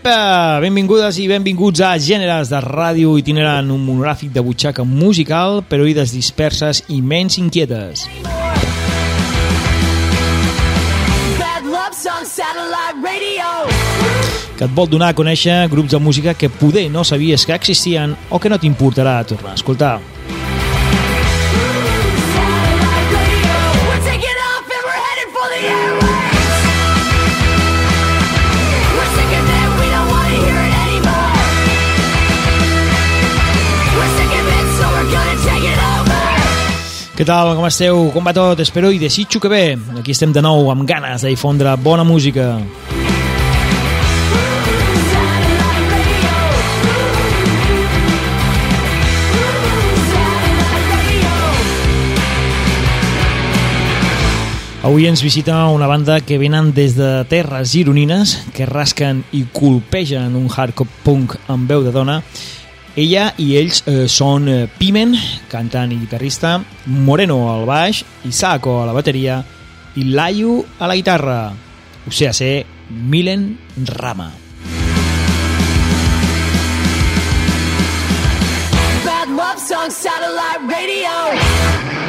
Eh, benvingudes i benvinguts a Gèneres de Ràdio itinerant, un monogràfic de butxaca musical per oïdes disperses i menys inquietes. Que et vol donar a conèixer grups de música que poder no sabies que existien o que no t'importarà tornar a escoltar. Tal, com esteu? Com va tot? Espero i desitjo que bé. Aquí estem de nou amb ganes de difondre bona música. Avui ens visita una banda que venen des de terres gironines, que rasquen i colpegen un hardcore punk amb veu de dona. Ella i ells eh, són eh, Pimen, cantant i guitarrista, Moreno al baix, Isako a la bateria i Layu a la guitarra. O sigui, ser Milen Rama. Bad love song satellite radio.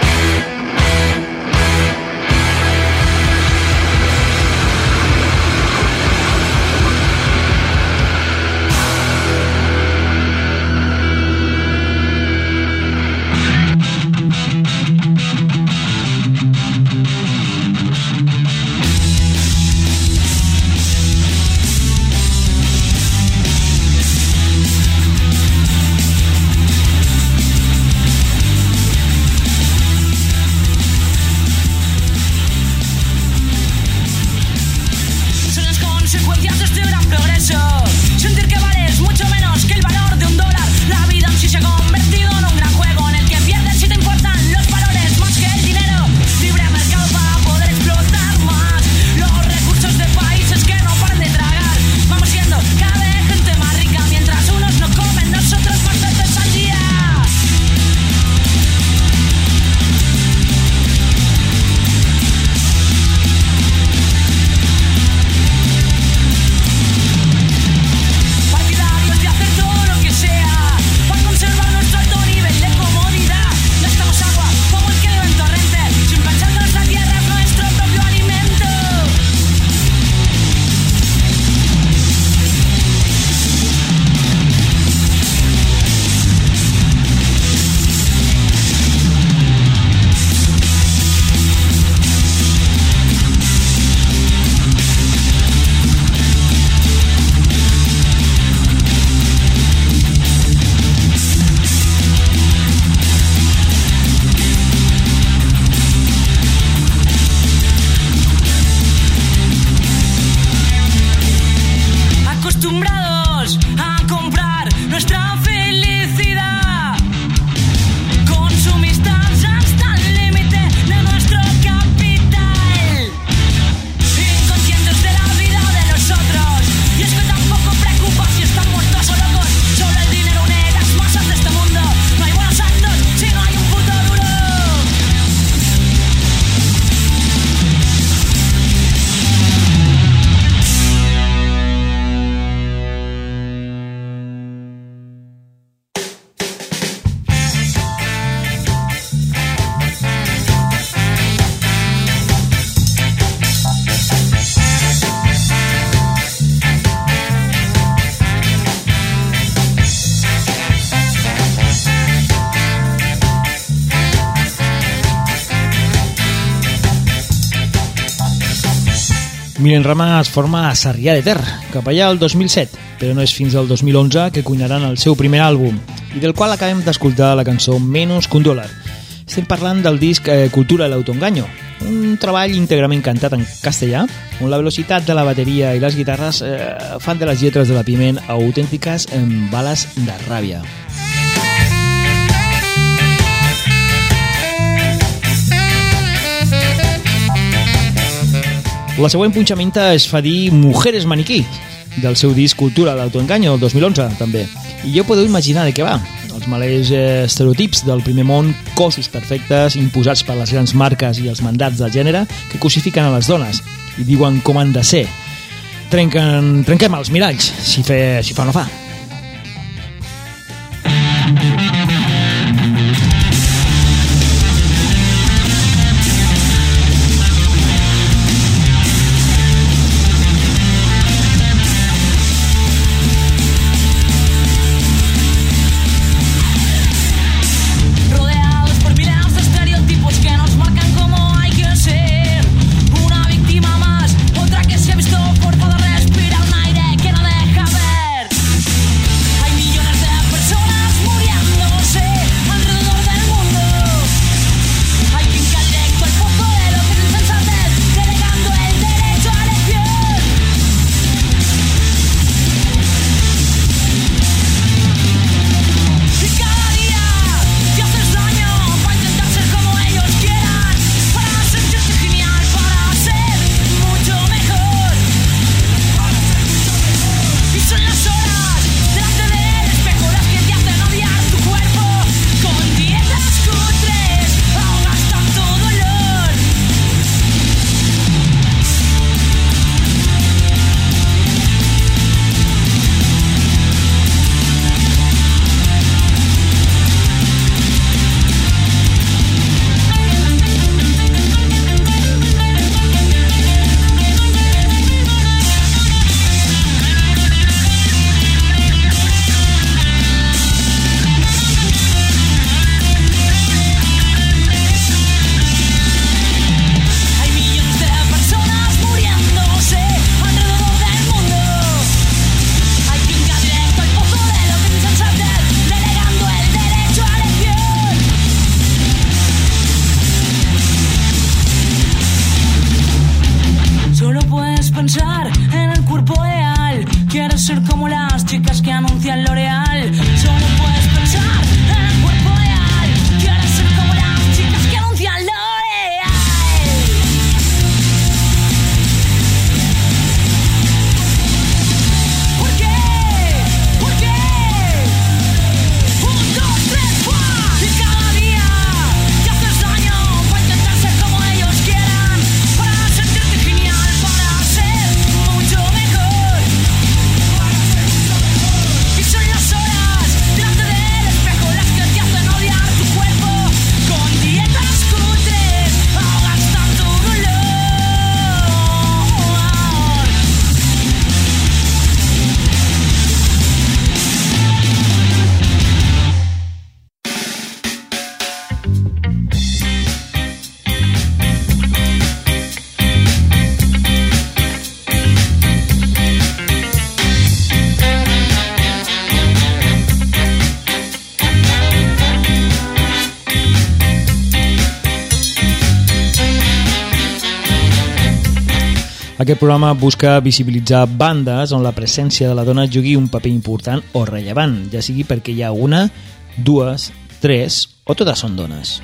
Milen Rama es forma a Sarrià de Ter, cap allà el 2007, però no és fins al 2011 que cuinaran el seu primer àlbum, i del qual acabem d'escoltar la cançó Menos que un dòlar. Estem parlant del disc eh, Cultura de l'autoenganyo, un treball íntegrament cantat en castellà, on la velocitat de la bateria i les guitarres eh, fan de les lletres de la Piment autèntiques eh, bales de ràbia. La següent punxamenta es fa dir Mujeres Maniquí, del seu disc Cultura l'autoenganyo del 2011, també. I ja podeu imaginar de què va. Els malers eh, estereotips del primer món, cossos perfectes, imposats per les grans marques i els mandats del gènere, que cosifiquen a les dones i diuen com han de ser. Trenquen, trenquem els miralls, si, fe, si fa no fa. Aquest programa busca visibilitzar bandes on la presència de la dona jugui un paper important o rellevant, ja sigui perquè hi ha una, dues, tres o totes són dones.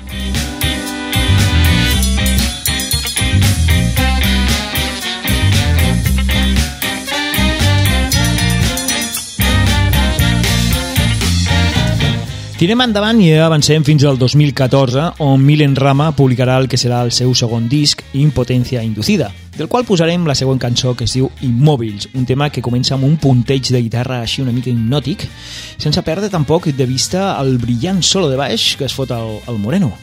Tirem endavant i avancem fins al 2014, on Milen Rama publicarà el que serà el seu segon disc, Impotència Inducida, del qual posarem la següent cançó que es diu Immòbils, un tema que comença amb un punteig de guitarra així una mica hipnòtic, sense perdre tampoc de vista el brillant solo de baix que es fot el, el Moreno.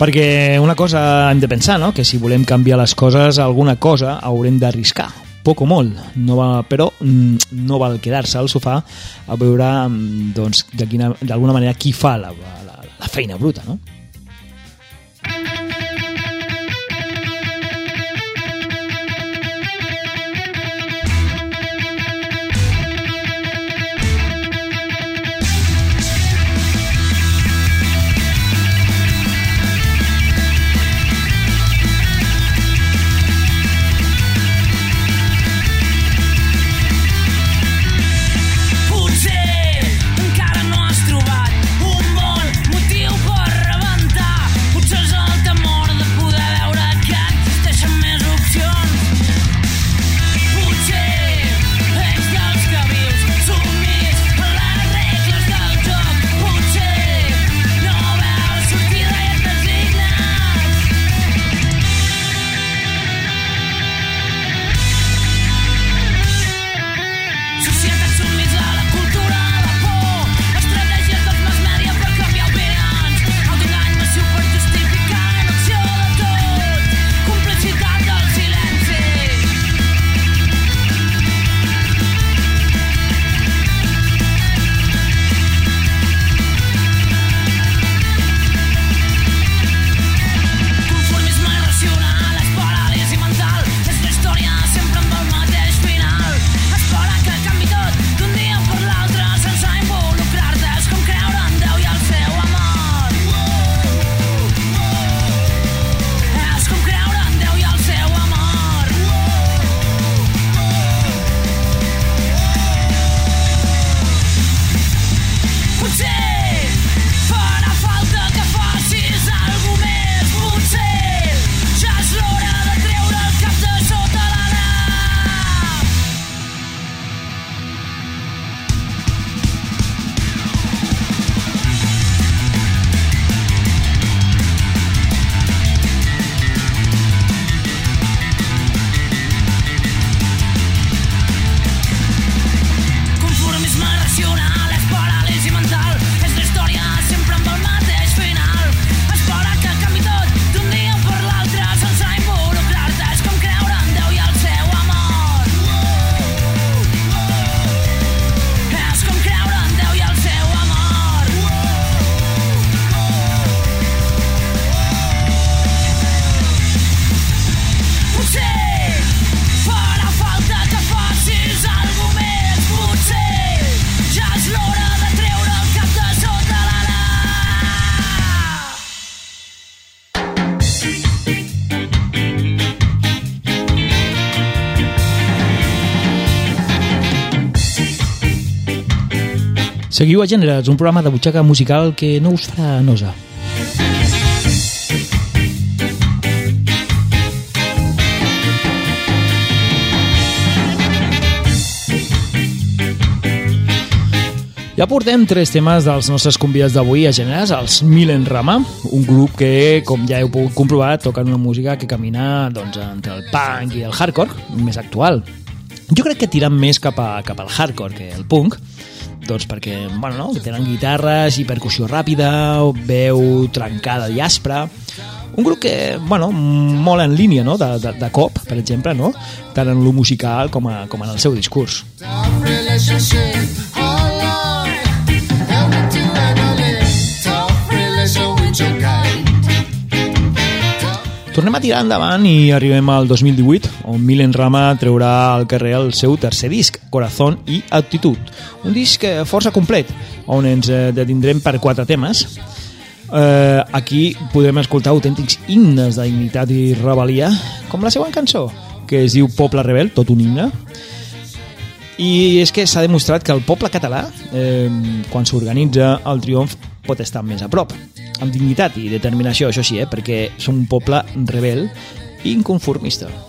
Perquè una cosa hem de pensar, no? que si volem canviar les coses, alguna cosa haurem d'arriscar, poc o molt, no va, però mm, no val quedar-se al sofà a veure mm, doncs, d'alguna manera qui fa la, la, la feina bruta. No? Seguiu a Gèneres, un programa de butxaca musical que no us farà nosa. Ja portem tres temes dels nostres convidats d'avui a Gèneres, els Milen Rama, un grup que, com ja heu pogut comprovar, toquen una música que camina doncs, entre el punk i el hardcore, més actual. Jo crec que tiren més cap, a, cap al hardcore que el punk, doncs perquè bueno, no? tenen guitarres i percussió ràpida, veu trencada i aspra, un grup que, bueno, molt en línia, no?, de, de, de cop, per exemple, no?, tant en lo musical com, a, com en el seu discurs. Tough Tornem a tirar endavant i arribem al 2018, on Milen Rama treurà al carrer el seu tercer disc, Corazón i Actitud. Un disc eh, força complet, on ens eh, detindrem per quatre temes. Eh, aquí podem escoltar autèntics himnes de dignitat i rebel·lia, com la següent cançó, que es diu Poble Rebel, tot un himne, i és que s'ha demostrat que el poble català, eh, quan s'organitza, el triomf pot estar més a prop. Amb dignitat i determinació, això sí, eh, perquè som un poble rebel i inconformista.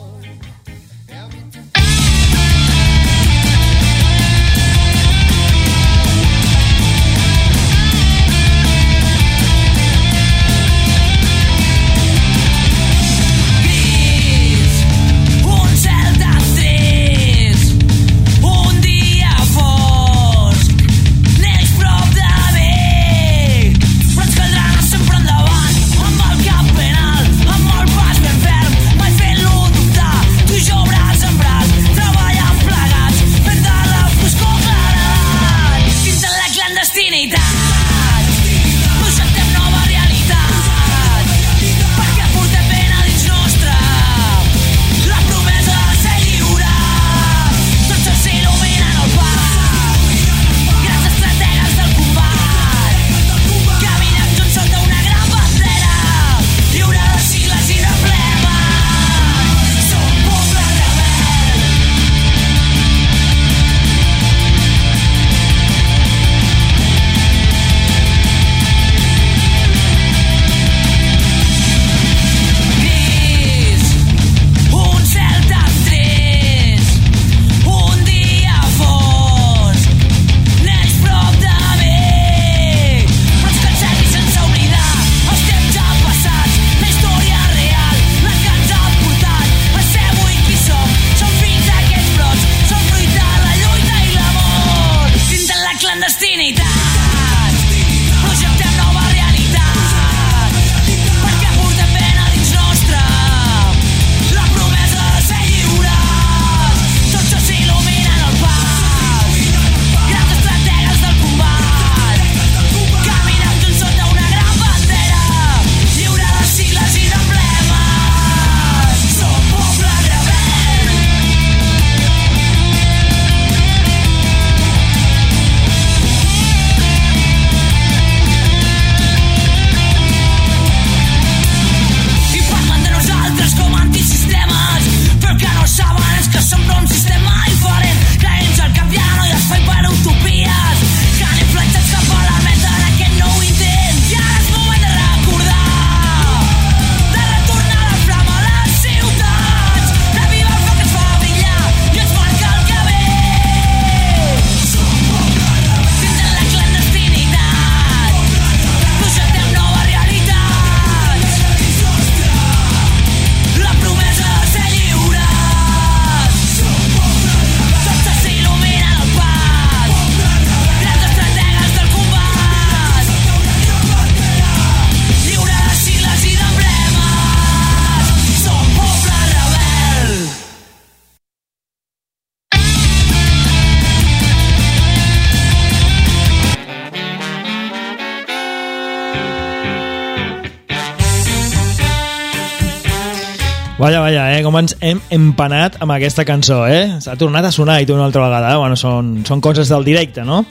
Vaja, vaja, eh? Com ens hem empanat amb aquesta cançó, eh? S'ha tornat a sonar i tot una altra vegada. Bueno, són, són coses del directe, no?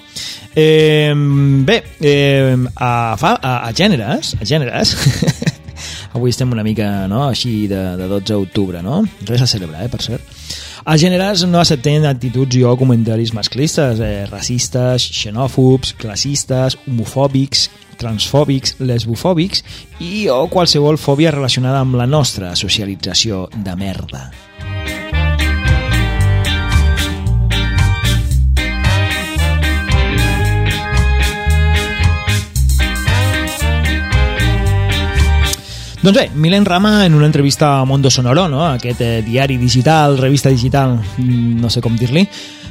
Eh, bé, eh, a, fa, a, a gèneres, a gèneres, avui estem una mica, no?, així de, de 12 d'octubre, no? Res a celebrar, eh, per cert. Els gèneres no accepten actituds i o comentaris masclistes, eh, racistes, xenòfobs, classistes, homofòbics, transfòbics, lesbofòbics i o qualsevol fòbia relacionada amb la nostra socialització de merda. Doncs bé, Milen Rama en una entrevista a Mondo Sonoro, no? aquest eh, diari digital, revista digital, mm, no sé com dir-li,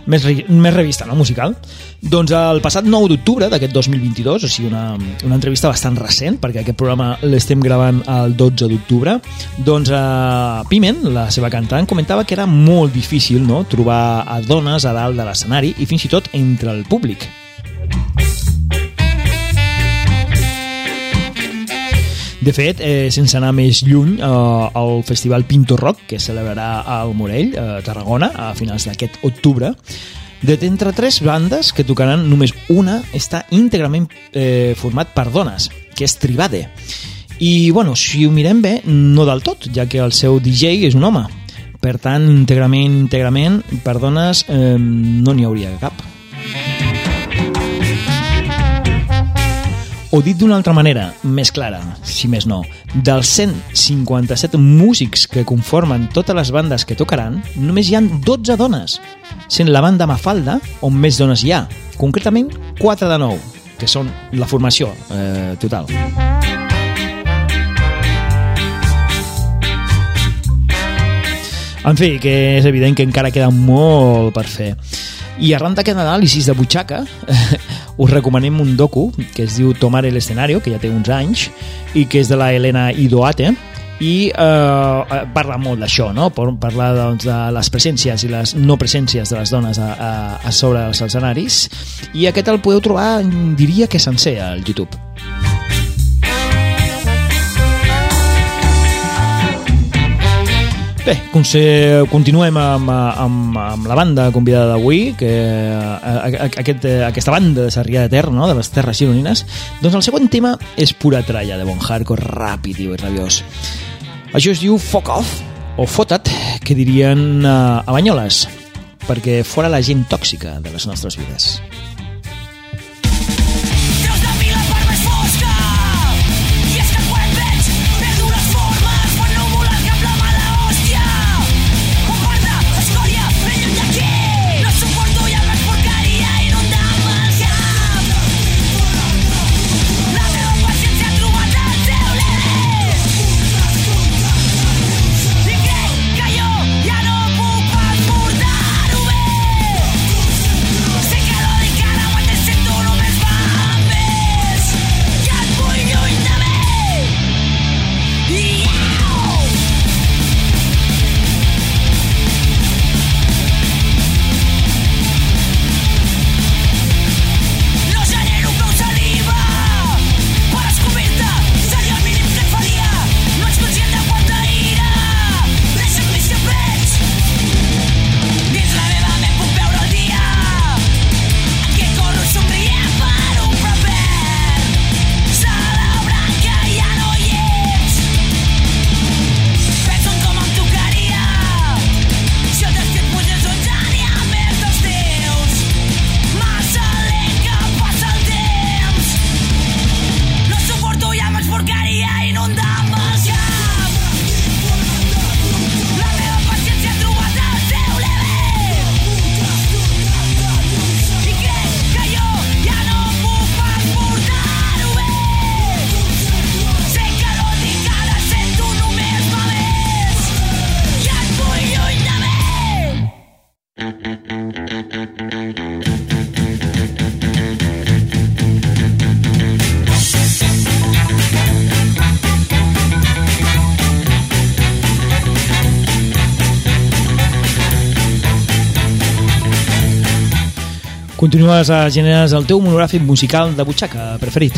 més, més revista, no? musical. Doncs el passat 9 d'octubre d'aquest 2022, o sigui, una, una entrevista bastant recent, perquè aquest programa l'estem gravant el 12 d'octubre, doncs eh, Pimen, la seva cantant, comentava que era molt difícil no? trobar a dones a dalt de l'escenari i fins i tot entre el públic. De fet, eh, sense anar més lluny, eh, el Festival Pinto Rock, que celebrarà al Morell, a Tarragona, a finals d'aquest octubre, de entre tres bandes que tocaran, només una està íntegrament eh, format per dones, que és Tribade. I, bueno, si ho mirem bé, no del tot, ja que el seu DJ és un home. Per tant, íntegrament, íntegrament, per dones eh, no n'hi hauria cap. O dit d'una altra manera, més clara, si més no, dels 157 músics que conformen totes les bandes que tocaran, només hi han 12 dones, sent la banda Mafalda on més dones hi ha, concretament 4 de 9, que són la formació eh, total. En fi, que és evident que encara queda molt per fer. I arran d'aquest anàlisi de butxaca, us recomanem un docu que es diu Tomar el escenario, que ja té uns anys, i que és de la Helena Idoate, i eh, parla molt d'això, no? Parla doncs, de les presències i les no presències de les dones a, a, a sobre els escenaris i aquest el podeu trobar, diria que sencer al YouTube. Bé, continuem amb, amb, amb la banda convidada d'avui, que eh, a- a- aquest, eh, aquesta banda de Sarrià de Ter, no? de les Terres Gironines, doncs el següent tema és pura tralla de bon hardcore ràpid i rabiós. Això es diu Fuck Off, o Fota't, que dirien eh, a Banyoles, perquè fora la gent tòxica de les nostres vides. Continues a generar el teu monogràfic musical de butxaca preferit.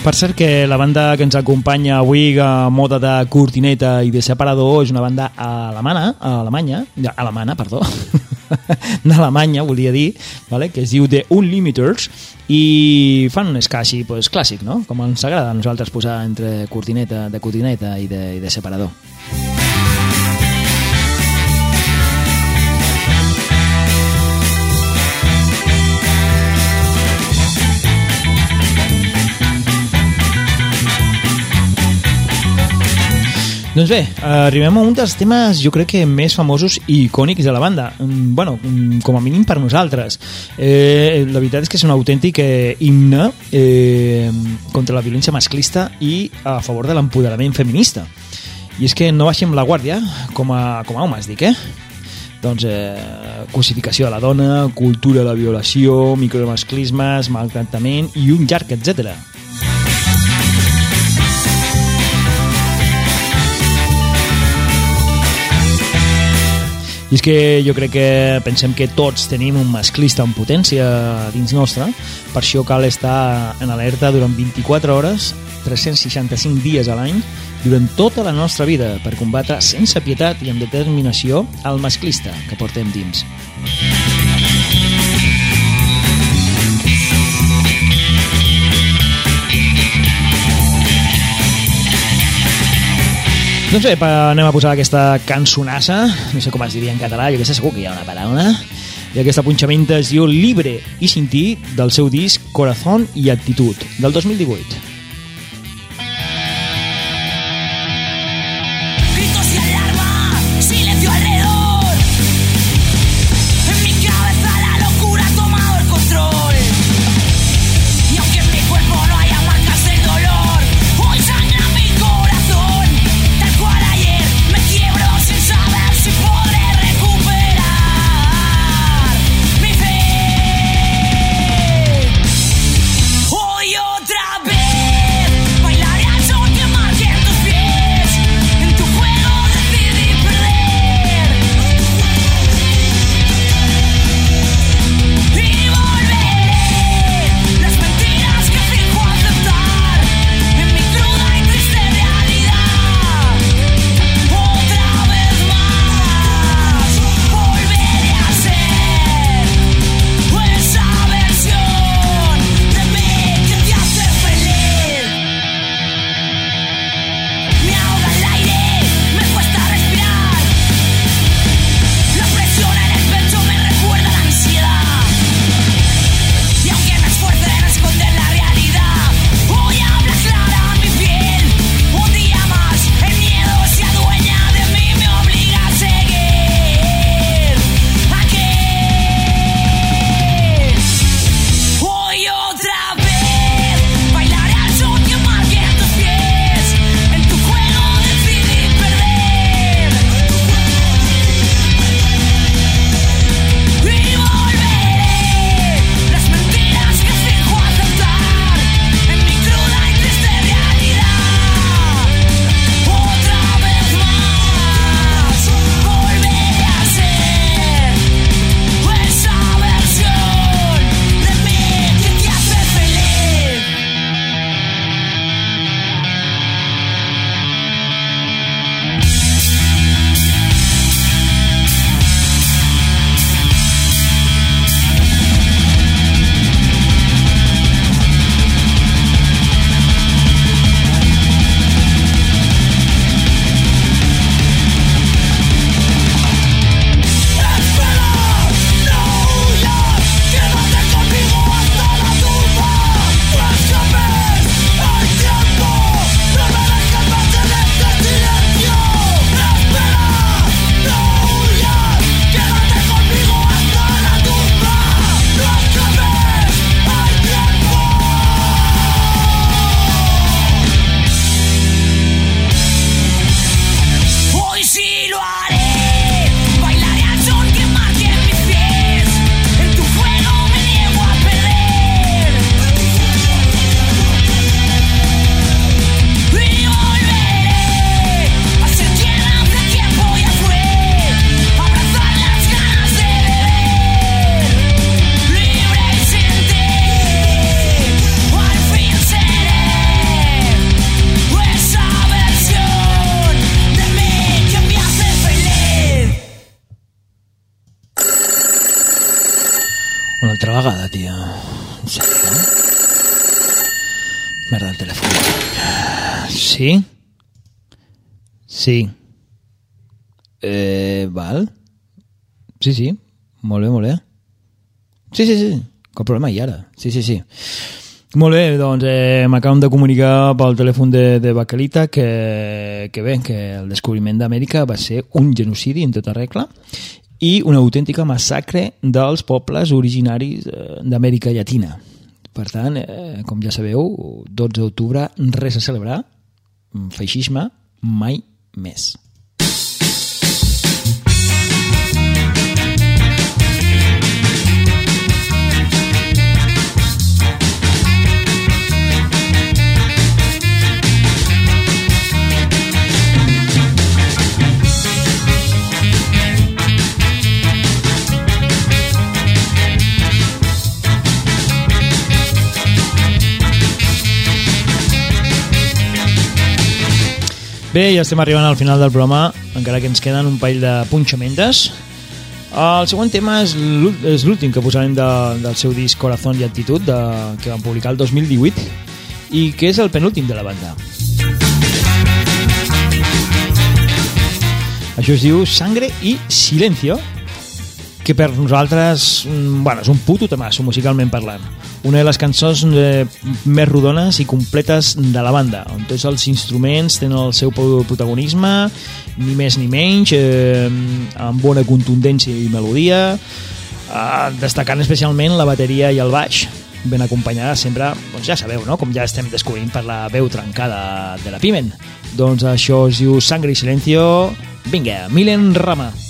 Per cert que la banda que ens acompanya avui a moda de cortineta i de separador és una banda alemana, alemanya, alemana, perdó, d'Alemanya, volia dir, vale? que es diu The Unlimiters, i fan un ska així pues, clàssic, no? com ens agrada a nosaltres posar entre cortineta de cortineta i de, i de separador. Doncs bé, arribem a un dels temes jo crec que més famosos i icònics de la banda. Mm, Bueno, mm, com a mínim per nosaltres. Eh, la veritat és que és un autèntic eh, himne eh, contra la violència masclista i a favor de l'empoderament feminista. I és que no baixem la guàrdia com a, com a homes, dic, eh? Doncs eh, cosificació de la dona, cultura de la violació, micromasclismes, maltractament i un llarg, etc. I és que jo crec que pensem que tots tenim un masclista en potència dins nostra, per això cal estar en alerta durant 24 hores, 365 dies a l'any, durant tota la nostra vida, per combatre sense pietat i amb determinació el masclista que portem dins. Doncs bé, anem a posar aquesta cançonassa, no sé com es diria en català, jo que sé, segur que hi ha una paraula, i aquesta punxamenta es diu Libre i Sintí del seu disc Corazón i Actitud, del 2018. Vegada, tia. En sèrio? Merda, el telèfon. Sí? Sí. Eh, val. Sí, sí. Molt bé, molt bé. Sí, sí, sí. Cap problema, i ara. Sí, sí, sí. Molt bé, doncs eh, m'acaben de comunicar pel telèfon de, de Baquelita que, que bé, que el descobriment d'Amèrica va ser un genocidi en tota regla i una autèntica massacre dels pobles originaris eh, d'Amèrica Llatina. Per tant, eh, com ja sabeu, 12 d'octubre, res a celebrar, feixisme mai més. Bé, ja estem arribant al final del programa, encara que ens queden un parell de punxamentes. El següent tema és l'ú- és l'últim que posarem de, del seu disc Corazón i Actitud, de, que van publicar el 2018, i que és el penúltim de la banda. Això es diu Sangre i Silencio, que per nosaltres mm, bueno, és un puto temasso musicalment parlant una de les cançons eh, més rodones i completes de la banda on tots els instruments tenen el seu pro- protagonisme ni més ni menys eh, amb bona contundència i melodia eh, destacant especialment la bateria i el baix ben acompanyada sempre, doncs ja sabeu, no? com ja estem descobrint per la veu trencada de la Pimen. Doncs això es diu Sangre i Silencio. Vinga, Milen Rama. Violencia,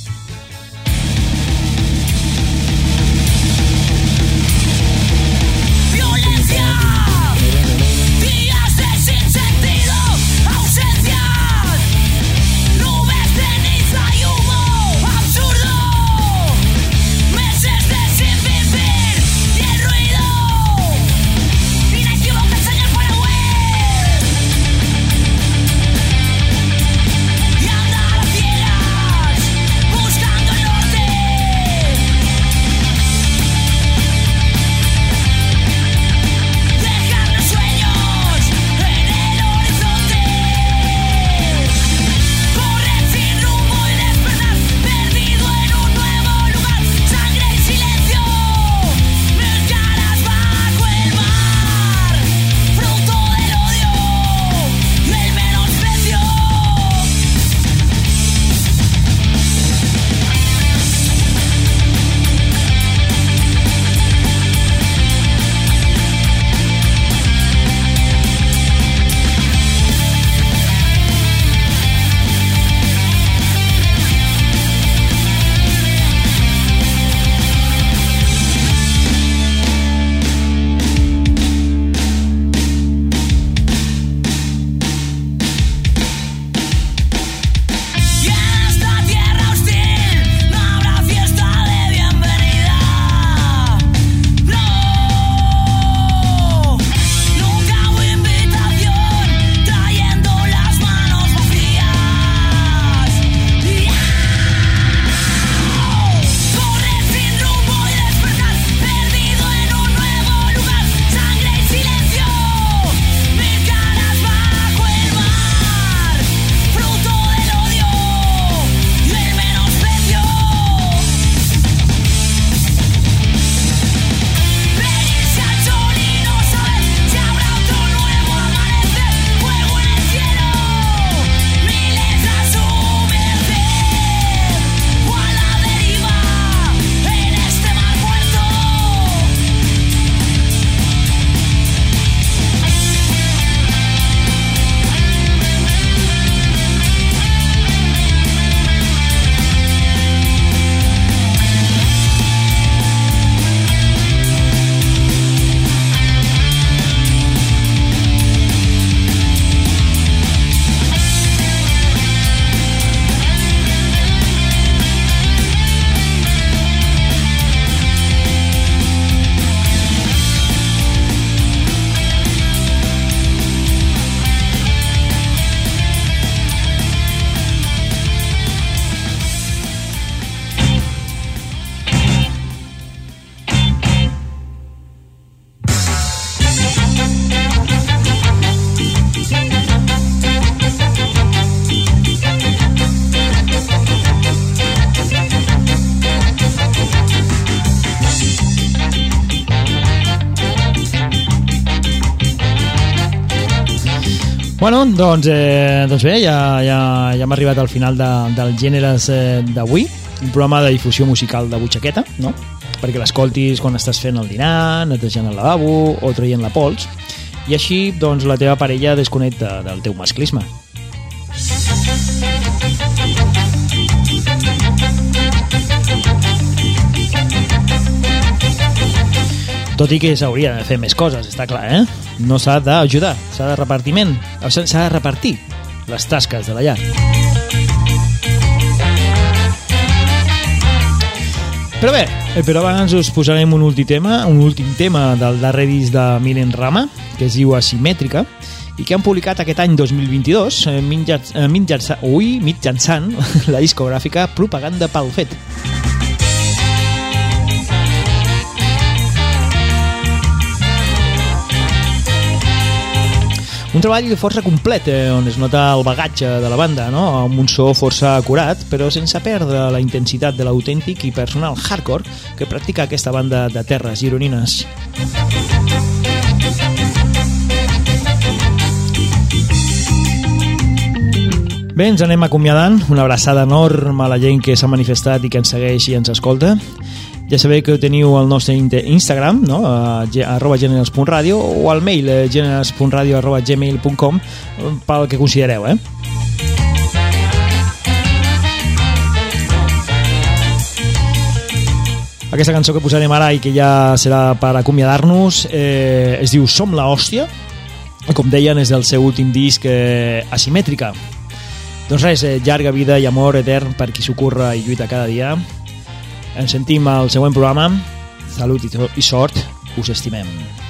doncs, eh, doncs bé, ja, ja, ja hem arribat al final de, del Gèneres eh, d'avui, un programa de difusió musical de butxaqueta, no? perquè l'escoltis quan estàs fent el dinar, netejant el lavabo o traient la pols, i així doncs, la teva parella desconnecta del teu masclisme. Tot i que s'hauria de fer més coses, està clar, eh? No s'ha d'ajudar, s'ha de repartiment, s'ha de repartir les tasques de la llar. Però bé, eh, però abans us posarem un últim tema, un últim tema del darrer disc de Miren Rama, que es diu Asimètrica, i que han publicat aquest any 2022 eh, mitjanç, eh, mitjançant, ui, mitjançant la discogràfica Propaganda pel Fet. Un treball força complet, eh, on es nota el bagatge de la banda, no? amb un so força acurat, però sense perdre la intensitat de l'autèntic i personal hardcore que practica aquesta banda de terres gironines. Bé, ens anem acomiadant. Una abraçada enorme a la gent que s'ha manifestat i que ens segueix i ens escolta. Ja sabeu que teniu el nostre Instagram, no? arroba generals.radio o al mail eh, generals.radio arroba gmail.com pel que considereu, eh? Aquesta cançó que posarem ara i que ja serà per acomiadar-nos eh, es diu Som la hòstia i com deien és del seu últim disc eh, Asimètrica doncs res, eh, llarga vida i amor etern per qui s'ocorre i lluita cada dia ens sentim al següent programa. Salut i, sort. Us estimem